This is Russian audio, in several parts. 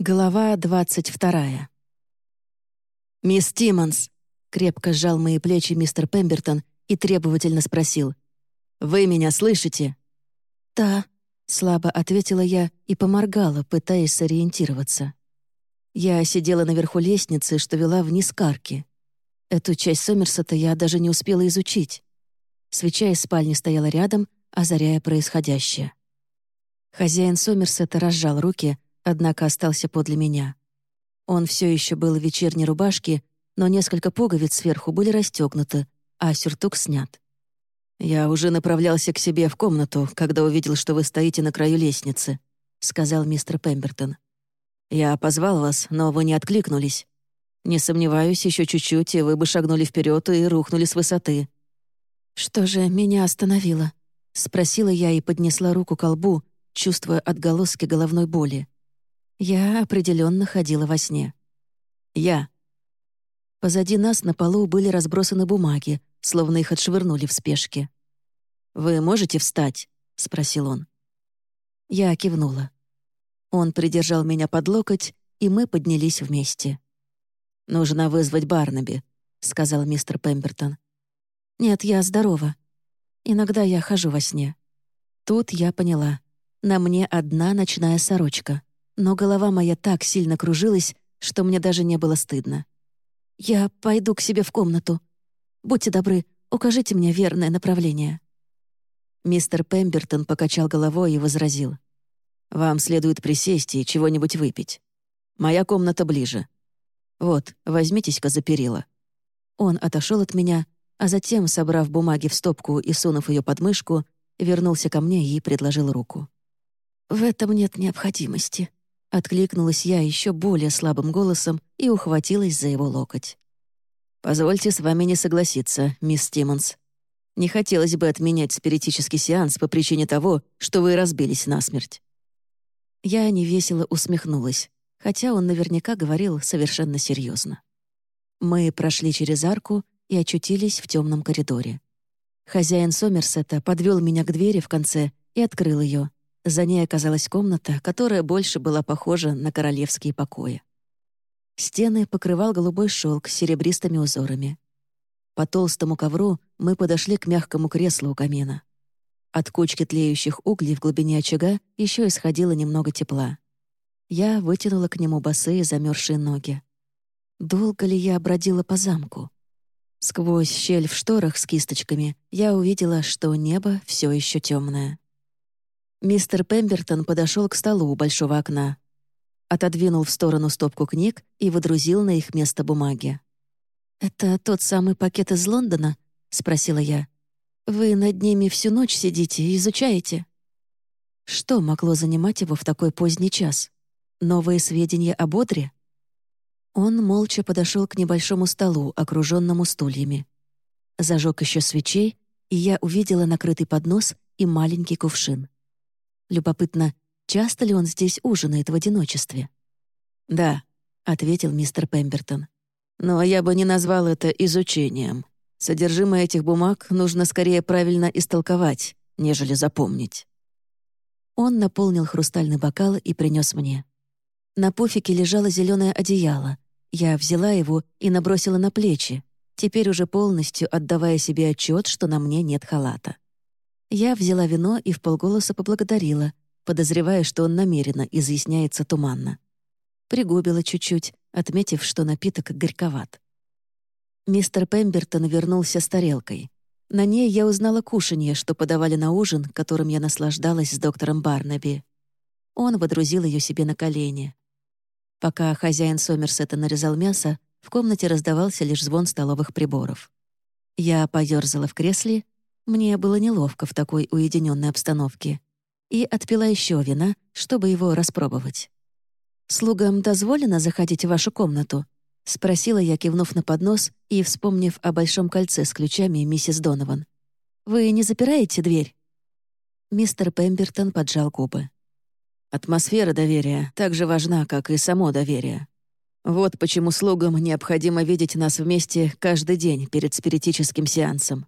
Глава двадцать вторая. «Мисс Тиммонс!» — крепко сжал мои плечи мистер Пембертон и требовательно спросил. «Вы меня слышите?» «Да», — слабо ответила я и поморгала, пытаясь сориентироваться. Я сидела наверху лестницы, что вела вниз к арке. Эту часть Сомерсета я даже не успела изучить. Свеча из спальни стояла рядом, озаряя происходящее. Хозяин Сомерсета разжал руки — однако остался подле меня. Он все еще был в вечерней рубашке, но несколько пуговиц сверху были расстегнуты, а сюртук снят. «Я уже направлялся к себе в комнату, когда увидел, что вы стоите на краю лестницы», — сказал мистер Пембертон. «Я позвал вас, но вы не откликнулись. Не сомневаюсь, еще чуть-чуть, и вы бы шагнули вперед и рухнули с высоты». «Что же меня остановило?» — спросила я и поднесла руку к колбу, чувствуя отголоски головной боли. Я определенно ходила во сне. Я. Позади нас на полу были разбросаны бумаги, словно их отшвырнули в спешке. «Вы можете встать?» — спросил он. Я кивнула. Он придержал меня под локоть, и мы поднялись вместе. «Нужно вызвать Барнаби», — сказал мистер Пембертон. «Нет, я здорова. Иногда я хожу во сне». Тут я поняла. На мне одна ночная сорочка но голова моя так сильно кружилась, что мне даже не было стыдно. «Я пойду к себе в комнату. Будьте добры, укажите мне верное направление». Мистер Пембертон покачал головой и возразил. «Вам следует присесть и чего-нибудь выпить. Моя комната ближе. Вот, возьмитесь-ка за перила». Он отошел от меня, а затем, собрав бумаги в стопку и сунув ее под мышку, вернулся ко мне и предложил руку. «В этом нет необходимости», Откликнулась я еще более слабым голосом и ухватилась за его локоть. «Позвольте с вами не согласиться, мисс Тиммонс. Не хотелось бы отменять спиритический сеанс по причине того, что вы разбились насмерть». Я невесело усмехнулась, хотя он наверняка говорил совершенно серьезно. Мы прошли через арку и очутились в темном коридоре. Хозяин Сомерсета подвел меня к двери в конце и открыл ее, за ней оказалась комната, которая больше была похожа на королевские покои. Стены покрывал голубой шелк с серебристыми узорами. По толстому ковру мы подошли к мягкому креслу у камина. От кучки тлеющих углей в глубине очага еще исходило немного тепла. Я вытянула к нему босые замерзшие ноги. Долго ли я бродила по замку? Сквозь щель в шторах с кисточками я увидела, что небо все еще темное. Мистер Пембертон подошел к столу у большого окна, отодвинул в сторону стопку книг и выдрузил на их место бумаги. «Это тот самый пакет из Лондона?» — спросила я. «Вы над ними всю ночь сидите и изучаете?» Что могло занимать его в такой поздний час? Новые сведения об Одре? Он молча подошел к небольшому столу, окруженному стульями. Зажег еще свечей, и я увидела накрытый поднос и маленький кувшин. Любопытно, часто ли он здесь ужинает в одиночестве? «Да», — ответил мистер Пембертон. «Но я бы не назвал это изучением. Содержимое этих бумаг нужно скорее правильно истолковать, нежели запомнить». Он наполнил хрустальный бокал и принес мне. На пуфике лежало зеленое одеяло. Я взяла его и набросила на плечи, теперь уже полностью отдавая себе отчет, что на мне нет халата. Я взяла вино и вполголоса поблагодарила, подозревая, что он намеренно изъясняется туманно. Пригубила чуть-чуть, отметив, что напиток горьковат. Мистер Пембертон вернулся с тарелкой. На ней я узнала кушанье, что подавали на ужин, которым я наслаждалась с доктором Барнаби. Он водрузил ее себе на колени. Пока хозяин Сомерсета нарезал мясо, в комнате раздавался лишь звон столовых приборов. Я поёрзала в кресле мне было неловко в такой уединенной обстановке. И отпила еще вина, чтобы его распробовать. «Слугам дозволено заходить в вашу комнату?» — спросила я, кивнув на поднос и вспомнив о большом кольце с ключами миссис Донован. «Вы не запираете дверь?» Мистер Пембертон поджал губы. «Атмосфера доверия так же важна, как и само доверие. Вот почему слугам необходимо видеть нас вместе каждый день перед спиритическим сеансом.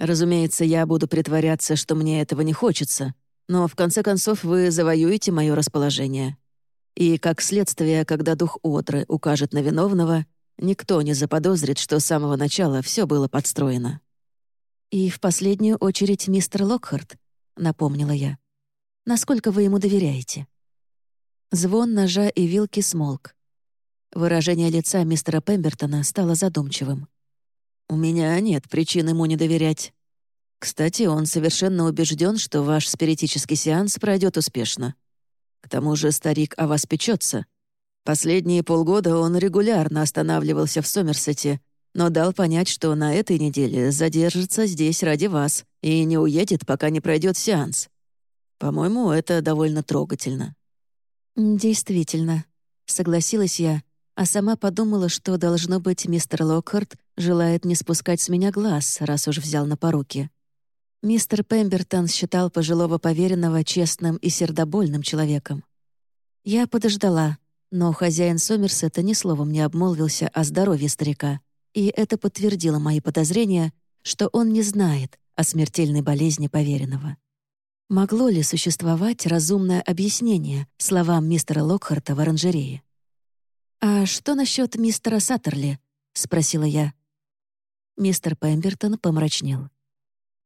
Разумеется, я буду притворяться, что мне этого не хочется, но в конце концов вы завоюете мое расположение. И, как следствие, когда дух Отры укажет на виновного, никто не заподозрит, что с самого начала все было подстроено. «И в последнюю очередь мистер Локхарт», — напомнила я. «Насколько вы ему доверяете?» Звон ножа и вилки смолк. Выражение лица мистера Пембертона стало задумчивым. «У меня нет причин ему не доверять. Кстати, он совершенно убежден, что ваш спиритический сеанс пройдет успешно. К тому же старик о вас печется. Последние полгода он регулярно останавливался в Сомерсете, но дал понять, что на этой неделе задержится здесь ради вас и не уедет, пока не пройдет сеанс. По-моему, это довольно трогательно». «Действительно», — согласилась я, а сама подумала, что, должно быть, мистер Локхарт желает не спускать с меня глаз, раз уж взял на поруки. Мистер Пембертон считал пожилого поверенного честным и сердобольным человеком. Я подождала, но хозяин Сомерсета ни словом не обмолвился о здоровье старика, и это подтвердило мои подозрения, что он не знает о смертельной болезни поверенного. Могло ли существовать разумное объяснение словам мистера Локхарта в оранжерее? «А что насчет мистера Саттерли?» — спросила я. Мистер Пембертон помрачнел.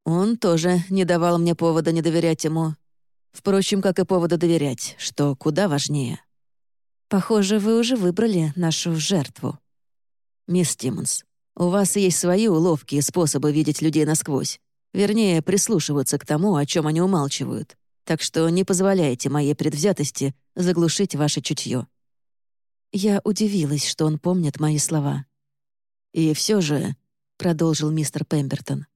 Он тоже не давал мне повода не доверять ему. Впрочем, как и повода доверять, что куда важнее. Похоже, вы уже выбрали нашу жертву. Мисс Тиммонс, у вас есть свои уловки и способы видеть людей насквозь. Вернее, прислушиваться к тому, о чем они умалчивают. Так что не позволяйте моей предвзятости заглушить ваше чутье. Я удивилась, что он помнит мои слова. «И все же», — продолжил мистер Пембертон,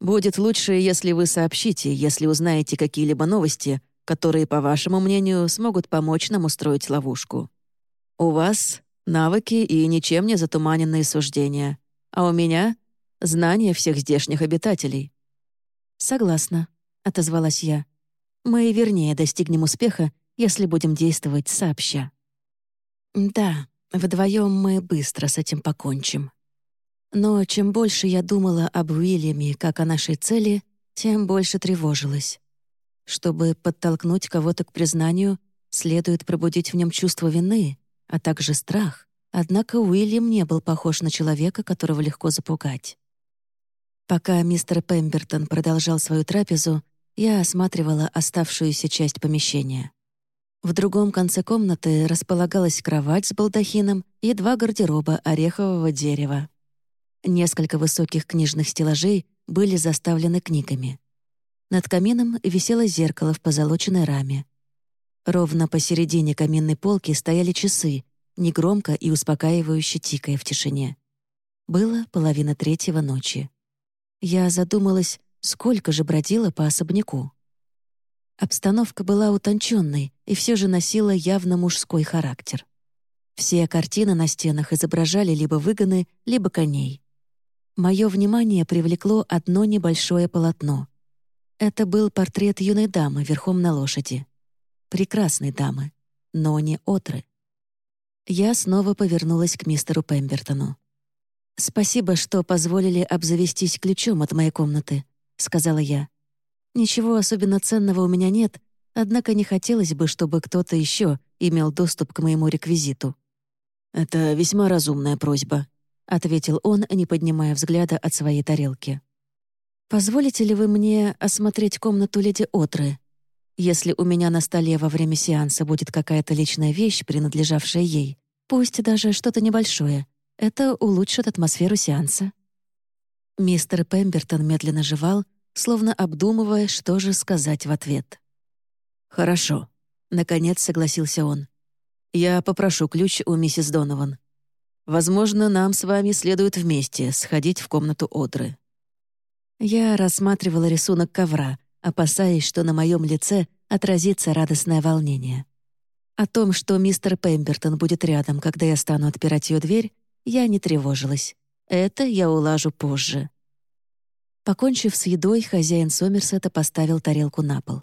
Будет лучше, если вы сообщите, если узнаете какие-либо новости, которые, по вашему мнению, смогут помочь нам устроить ловушку. У вас навыки и ничем не затуманенные суждения, а у меня — знания всех здешних обитателей». «Согласна», — отозвалась я. «Мы вернее достигнем успеха, если будем действовать сообща». «Да, вдвоем мы быстро с этим покончим». Но чем больше я думала об Уильяме как о нашей цели, тем больше тревожилась. Чтобы подтолкнуть кого-то к признанию, следует пробудить в нем чувство вины, а также страх. Однако Уильям не был похож на человека, которого легко запугать. Пока мистер Пембертон продолжал свою трапезу, я осматривала оставшуюся часть помещения. В другом конце комнаты располагалась кровать с балдахином и два гардероба орехового дерева. Несколько высоких книжных стеллажей были заставлены книгами. Над камином висело зеркало в позолоченной раме. Ровно посередине каминной полки стояли часы, негромко и успокаивающе тикая в тишине. Было половина третьего ночи. Я задумалась, сколько же бродила по особняку. Обстановка была утонченной и все же носила явно мужской характер. Все картины на стенах изображали либо выгоны, либо коней. Мое внимание привлекло одно небольшое полотно. Это был портрет юной дамы верхом на лошади. Прекрасной дамы, но не отры. Я снова повернулась к мистеру Пембертону. «Спасибо, что позволили обзавестись ключом от моей комнаты», — сказала я. «Ничего особенно ценного у меня нет, однако не хотелось бы, чтобы кто-то еще имел доступ к моему реквизиту». «Это весьма разумная просьба», — ответил он, не поднимая взгляда от своей тарелки. «Позволите ли вы мне осмотреть комнату леди Отры? Если у меня на столе во время сеанса будет какая-то личная вещь, принадлежавшая ей, пусть даже что-то небольшое, это улучшит атмосферу сеанса». Мистер Пембертон медленно жевал, словно обдумывая, что же сказать в ответ. «Хорошо», — наконец согласился он. «Я попрошу ключ у миссис Донован. Возможно, нам с вами следует вместе сходить в комнату Одры». Я рассматривала рисунок ковра, опасаясь, что на моем лице отразится радостное волнение. О том, что мистер Пембертон будет рядом, когда я стану отпирать ее дверь, я не тревожилась. Это я улажу позже. Покончив с едой, хозяин Сомерсета поставил тарелку на пол.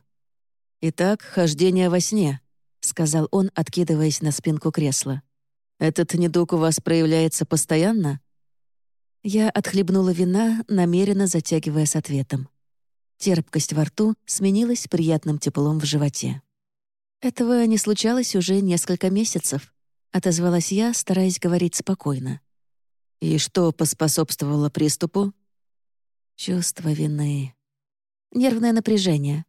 «Итак, хождение во сне», — сказал он, откидываясь на спинку кресла. Этот недуг у вас проявляется постоянно?» Я отхлебнула вина, намеренно затягивая с ответом. Терпкость во рту сменилась приятным теплом в животе. «Этого не случалось уже несколько месяцев», — отозвалась я, стараясь говорить спокойно. «И что поспособствовало приступу?» «Чувство вины. Нервное напряжение.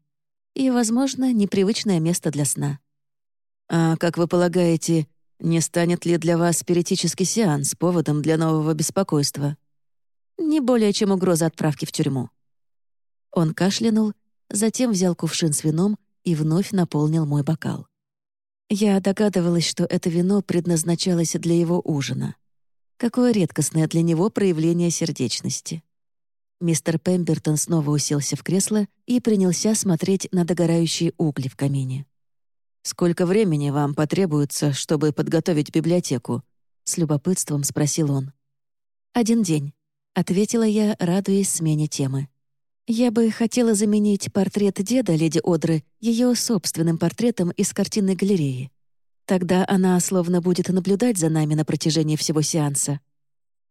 И, возможно, непривычное место для сна». «А как вы полагаете, не станет ли для вас спиритический сеанс поводом для нового беспокойства?» «Не более чем угроза отправки в тюрьму». Он кашлянул, затем взял кувшин с вином и вновь наполнил мой бокал. Я догадывалась, что это вино предназначалось для его ужина. Какое редкостное для него проявление сердечности. Мистер Пембертон снова уселся в кресло и принялся смотреть на догорающие угли в камине. «Сколько времени вам потребуется, чтобы подготовить библиотеку?» — с любопытством спросил он. «Один день», — ответила я, радуясь смене темы. «Я бы хотела заменить портрет деда леди Одры ее собственным портретом из картинной галереи. Тогда она словно будет наблюдать за нами на протяжении всего сеанса».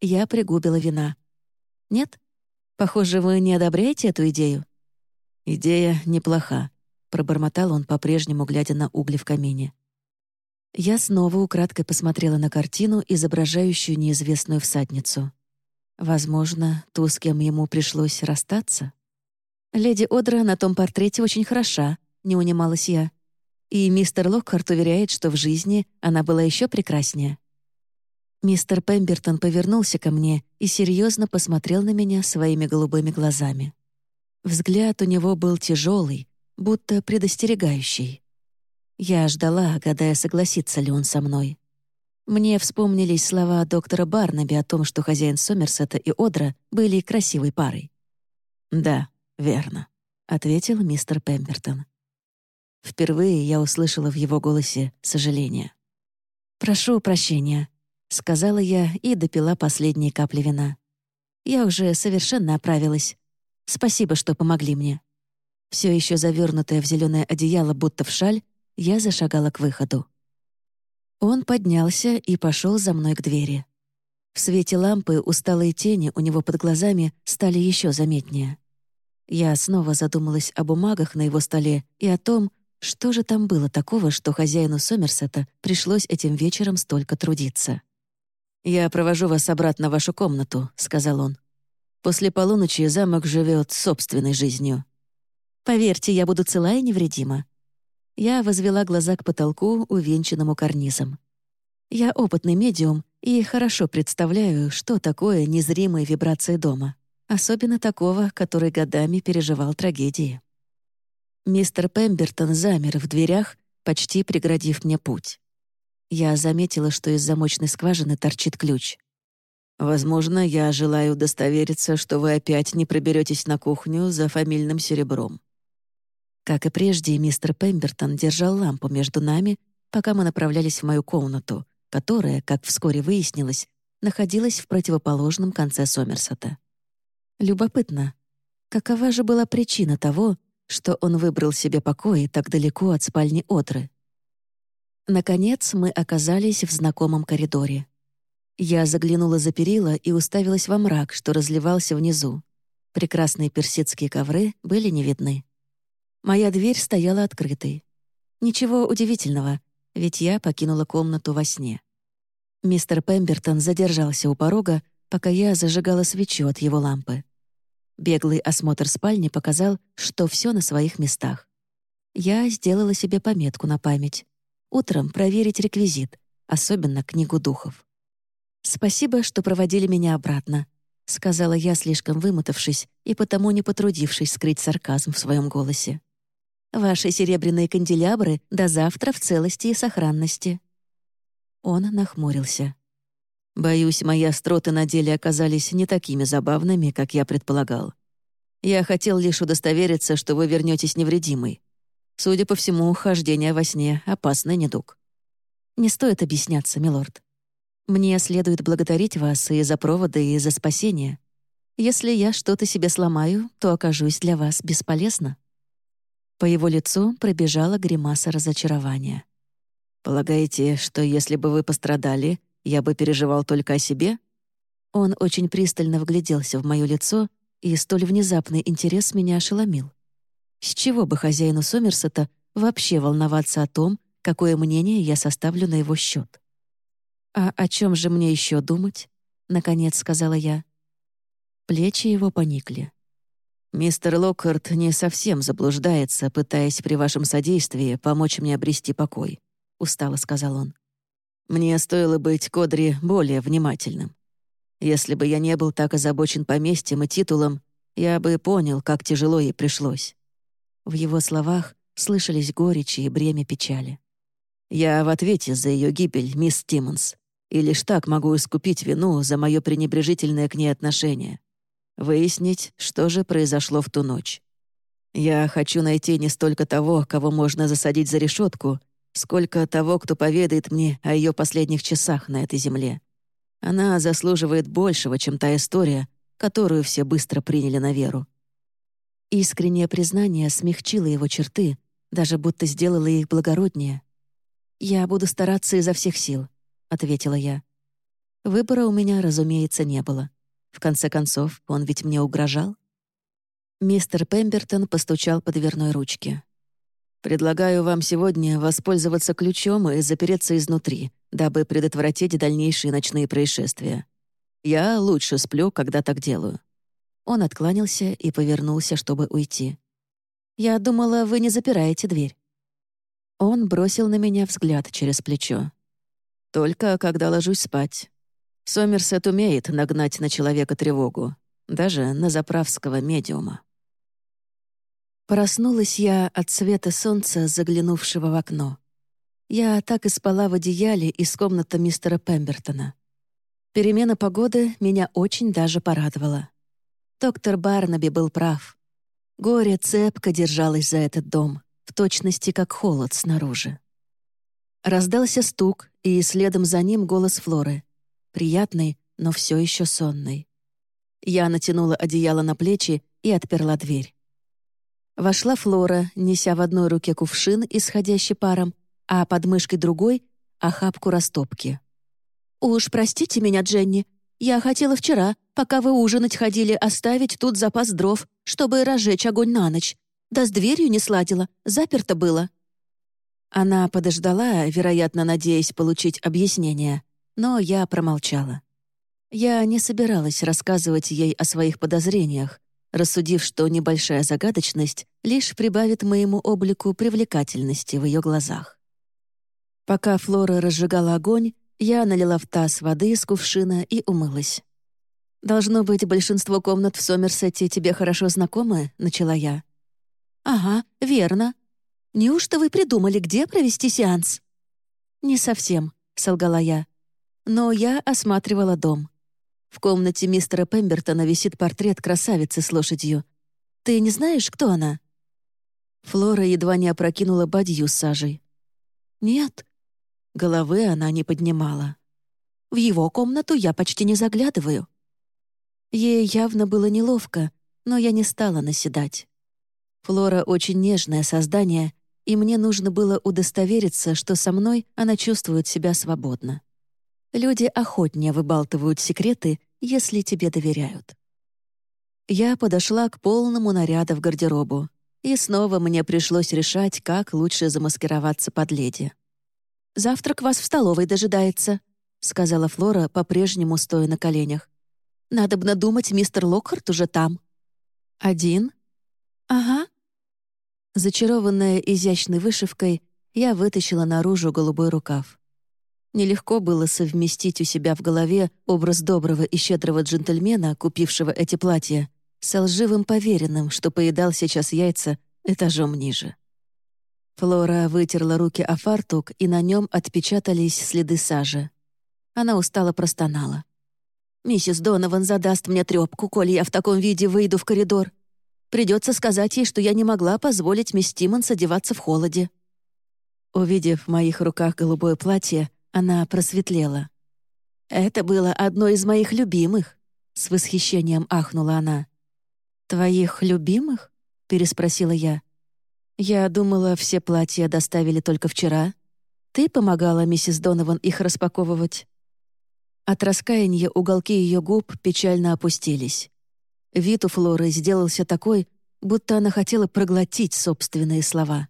Я пригубила вина. «Нет? Похоже, вы не одобряете эту идею?» «Идея неплоха», пробормотал он, по-прежнему глядя на угли в камине. Я снова украдкой посмотрела на картину, изображающую неизвестную всадницу. Возможно, ту, с кем ему пришлось расстаться? «Леди Одра на том портрете очень хороша», — не унималась я. И мистер Локхарт уверяет, что в жизни она была еще прекраснее. Мистер Пембертон повернулся ко мне и серьезно посмотрел на меня своими голубыми глазами. Взгляд у него был тяжелый, будто предостерегающий. Я ждала, гадая, согласится ли он со мной. Мне вспомнились слова доктора Барнаби о том, что хозяин Сомерсета и Одра были красивой парой. «Да, верно», — ответил мистер Пембертон. Впервые я услышала в его голосе сожаление. «Прошу прощения», — сказала я и допила последние капли вина. «Я уже совершенно оправилась. Спасибо, что помогли мне». Все еще завернутая в зеленое одеяло, будто в шаль, я зашагала к выходу. Он поднялся и пошел за мной к двери. В свете лампы усталые тени у него под глазами стали еще заметнее. Я снова задумалась о бумагах на его столе и о том, что же там было такого, что хозяину Сомерсета пришлось этим вечером столько трудиться. «Я провожу вас обратно в вашу комнату», — сказал он. «После полуночи замок живет собственной жизнью. Поверьте, я буду цела и невредима». Я возвела глаза к потолку, увенчанному карнизом. Я опытный медиум и хорошо представляю, что такое незримые вибрации дома, особенно такого, который годами переживал трагедии. Мистер Пембертон замер в дверях, почти преградив мне путь. Я заметила, что из замочной скважины торчит ключ. «Возможно, я желаю удостовериться, что вы опять не проберетесь на кухню за фамильным серебром», как и прежде, мистер Пембертон держал лампу между нами, пока мы направлялись в мою комнату, которая, как вскоре выяснилось, находилась в противоположном конце Сомерсета. Любопытно, какова же была причина того, что он выбрал себе покои так далеко от спальни Отры? Наконец мы оказались в знакомом коридоре. Я заглянула за перила и уставилась во мрак, что разливался внизу. Прекрасные персидские ковры были не видны. Моя дверь стояла открытой. Ничего удивительного, ведь я покинула комнату во сне. Мистер Пембертон задержался у порога, пока я зажигала свечу от его лампы. Беглый осмотр спальни показал, что все на своих местах. Я сделала себе пометку на память. Утром проверить реквизит, особенно книгу духов. «Спасибо, что проводили меня обратно», — сказала я, слишком вымотавшись и потому не потрудившись скрыть сарказм в своем голосе. Ваши серебряные канделябры до завтра в целости и сохранности». Он нахмурился. «Боюсь, мои остроты на деле оказались не такими забавными, как я предполагал. Я хотел лишь удостовериться, что вы вернетесь невредимой. Судя по всему, хождение во сне — опасный недуг». «Не стоит объясняться, милорд. Мне следует благодарить вас и за проводы, и за спасение. Если я что-то себе сломаю, то окажусь для вас бесполезна». По его лицу пробежала гримаса разочарования. «Полагаете, что если бы вы пострадали, я бы переживал только о себе?» Он очень пристально вгляделся в моё лицо, и столь внезапный интерес меня ошеломил. С чего бы хозяину Сомерсета вообще волноваться о том, какое мнение я составлю на его счет. «А о чем же мне еще думать?» — наконец сказала я. Плечи его поникли. «Мистер Локхарт не совсем заблуждается, пытаясь при вашем содействии помочь мне обрести покой», — устало сказал он. «Мне стоило быть Кодри более внимательным. Если бы я не был так озабочен поместьем и титулом, я бы понял, как тяжело ей пришлось». В его словах слышались горечи и бремя печали. «Я в ответе за ее гибель, мисс Тиммонс, и лишь так могу искупить вину за мое пренебрежительное к ней отношение выяснить, что же произошло в ту ночь. Я хочу найти не столько того, кого можно засадить за решетку, сколько того, кто поведает мне о ее последних часах на этой земле. Она заслуживает большего, чем та история, которую все быстро приняли на веру. Искреннее признание смягчило его черты, даже будто сделало их благороднее. «Я буду стараться изо всех сил», — ответила я. Выбора у меня, разумеется, не было. В конце концов, он ведь мне угрожал. Мистер Пембертон постучал по дверной ручке. «Предлагаю вам сегодня воспользоваться ключом и запереться изнутри, дабы предотвратить дальнейшие ночные происшествия. Я лучше сплю, когда так делаю». Он откланялся и повернулся, чтобы уйти. «Я думала, вы не запираете дверь». Он бросил на меня взгляд через плечо. «Только когда ложусь спать. Сомерсет умеет нагнать на человека тревогу, даже на заправского медиума. Проснулась я от света солнца, заглянувшего в окно. Я так и спала в одеяле из комнаты мистера Пембертона. Перемена погоды меня очень даже порадовала. Доктор Барнаби был прав. Горе цепко держалось за этот дом, в точности как холод снаружи. Раздался стук, и следом за ним голос Флоры приятный, но все еще сонный. Я натянула одеяло на плечи и отперла дверь. Вошла Флора, неся в одной руке кувшин, исходящий паром, а под мышкой другой — охапку растопки. «Уж простите меня, Дженни, я хотела вчера, пока вы ужинать ходили, оставить тут запас дров, чтобы разжечь огонь на ночь. Да с дверью не сладила, заперто было». Она подождала, вероятно, надеясь получить объяснение но я промолчала. Я не собиралась рассказывать ей о своих подозрениях, рассудив, что небольшая загадочность лишь прибавит моему облику привлекательности в ее глазах. Пока Флора разжигала огонь, я налила в таз воды из кувшина и умылась. «Должно быть, большинство комнат в Сомерсете тебе хорошо знакомы?» — начала я. «Ага, верно. Неужто вы придумали, где провести сеанс?» «Не совсем», — солгала я. Но я осматривала дом. В комнате мистера Пембертона висит портрет красавицы с лошадью. Ты не знаешь, кто она?» Флора едва не опрокинула бадью с сажей. «Нет». Головы она не поднимала. «В его комнату я почти не заглядываю». Ей явно было неловко, но я не стала наседать. Флора очень нежное создание, и мне нужно было удостовериться, что со мной она чувствует себя свободно. Люди охотнее выбалтывают секреты, если тебе доверяют. Я подошла к полному наряда в гардеробу, и снова мне пришлось решать, как лучше замаскироваться под леди. «Завтрак вас в столовой дожидается», — сказала Флора, по-прежнему стоя на коленях. «Надо бы надумать, мистер Локхарт уже там». «Один?» «Ага». Зачарованная изящной вышивкой, я вытащила наружу голубой рукав. Нелегко было совместить у себя в голове образ доброго и щедрого джентльмена, купившего эти платья, с лживым поверенным, что поедал сейчас яйца этажом ниже. Флора вытерла руки о фартук, и на нем отпечатались следы сажи. Она устало простонала. «Миссис Донован задаст мне трёпку, коли я в таком виде выйду в коридор. Придется сказать ей, что я не могла позволить мисс Тиммонс одеваться в холоде». Увидев в моих руках голубое платье, она просветлела. «Это было одно из моих любимых», — с восхищением ахнула она. «Твоих любимых?» — переспросила я. «Я думала, все платья доставили только вчера. Ты помогала миссис Донован их распаковывать?» От раскаяния уголки ее губ печально опустились. Вид у Флоры сделался такой, будто она хотела проглотить собственные слова.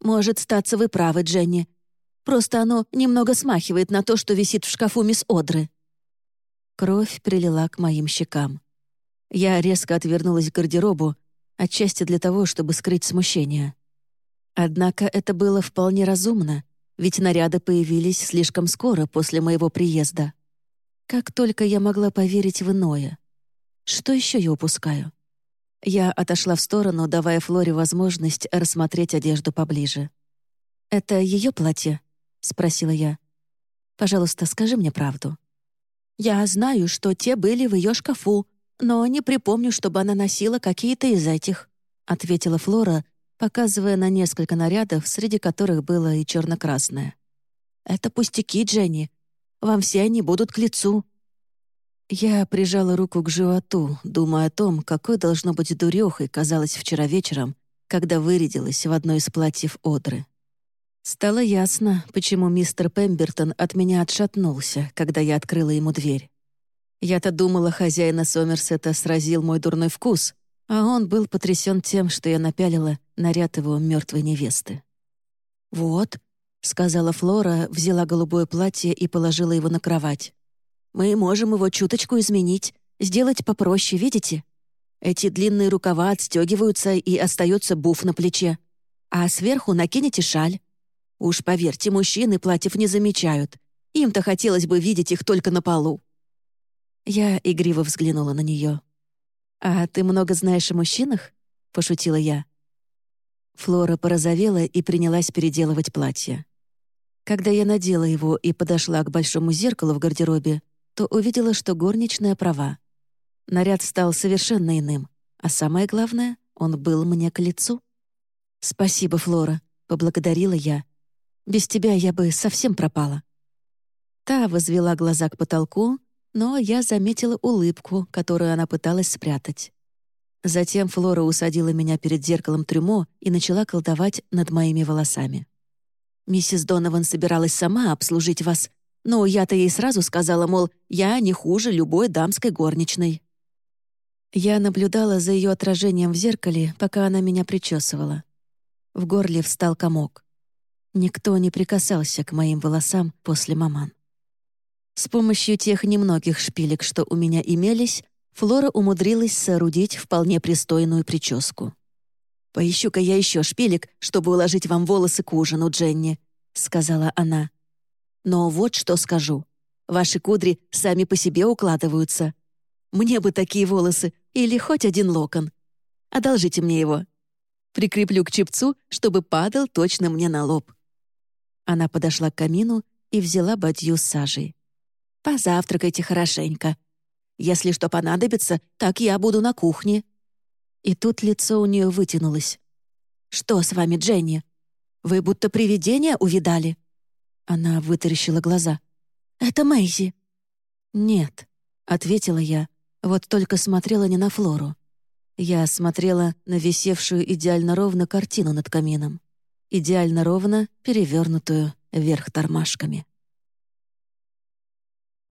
Может, статься вы правы, Дженни. Просто оно немного смахивает на то, что висит в шкафу мисс Одры». Кровь прилила к моим щекам. Я резко отвернулась к гардеробу, отчасти для того, чтобы скрыть смущение. Однако это было вполне разумно, ведь наряды появились слишком скоро после моего приезда. Как только я могла поверить в иное. Что еще я упускаю? Я отошла в сторону, давая Флоре возможность рассмотреть одежду поближе. «Это ее платье?» — спросила я. «Пожалуйста, скажи мне правду». «Я знаю, что те были в ее шкафу, но не припомню, чтобы она носила какие-то из этих», — ответила Флора, показывая на несколько нарядов, среди которых было и черно-красное. «Это пустяки, Дженни. Вам все они будут к лицу». Я прижала руку к животу, думая о том, какой должно быть дурехой казалось вчера вечером, когда вырядилась в одно из платьев Одры. Стало ясно, почему мистер Пембертон от меня отшатнулся, когда я открыла ему дверь. Я-то думала, хозяина Сомерсета сразил мой дурной вкус, а он был потрясен тем, что я напялила наряд его мертвой невесты. «Вот», — сказала Флора, взяла голубое платье и положила его на кровать. Мы можем его чуточку изменить, сделать попроще, видите? Эти длинные рукава отстегиваются и остается буф на плече. А сверху накинете шаль. Уж поверьте, мужчины платьев не замечают. Им-то хотелось бы видеть их только на полу. Я игриво взглянула на нее. «А ты много знаешь о мужчинах?» — пошутила я. Флора порозовела и принялась переделывать платье. Когда я надела его и подошла к большому зеркалу в гардеробе, то увидела, что горничная права. Наряд стал совершенно иным, а самое главное, он был мне к лицу. «Спасибо, Флора», — поблагодарила я. «Без тебя я бы совсем пропала». Та возвела глаза к потолку, но я заметила улыбку, которую она пыталась спрятать. Затем Флора усадила меня перед зеркалом трюмо и начала колдовать над моими волосами. «Миссис Донован собиралась сама обслужить вас, но я-то ей сразу сказала, мол, я не хуже любой дамской горничной. Я наблюдала за ее отражением в зеркале, пока она меня причесывала. В горле встал комок. Никто не прикасался к моим волосам после маман. С помощью тех немногих шпилек, что у меня имелись, Флора умудрилась соорудить вполне пристойную прическу. «Поищу-ка я еще шпилек, чтобы уложить вам волосы к ужину, Дженни», — сказала она. Но вот что скажу. Ваши кудри сами по себе укладываются. Мне бы такие волосы или хоть один локон. Одолжите мне его. Прикреплю к чепцу, чтобы падал точно мне на лоб». Она подошла к камину и взяла бадью с сажей. «Позавтракайте хорошенько. Если что понадобится, так я буду на кухне». И тут лицо у нее вытянулось. «Что с вами, Дженни? Вы будто привидение увидали?» Она вытаращила глаза. «Это Мэйзи». «Нет», — ответила я, вот только смотрела не на Флору. Я смотрела на висевшую идеально ровно картину над камином. Идеально ровно перевернутую вверх тормашками.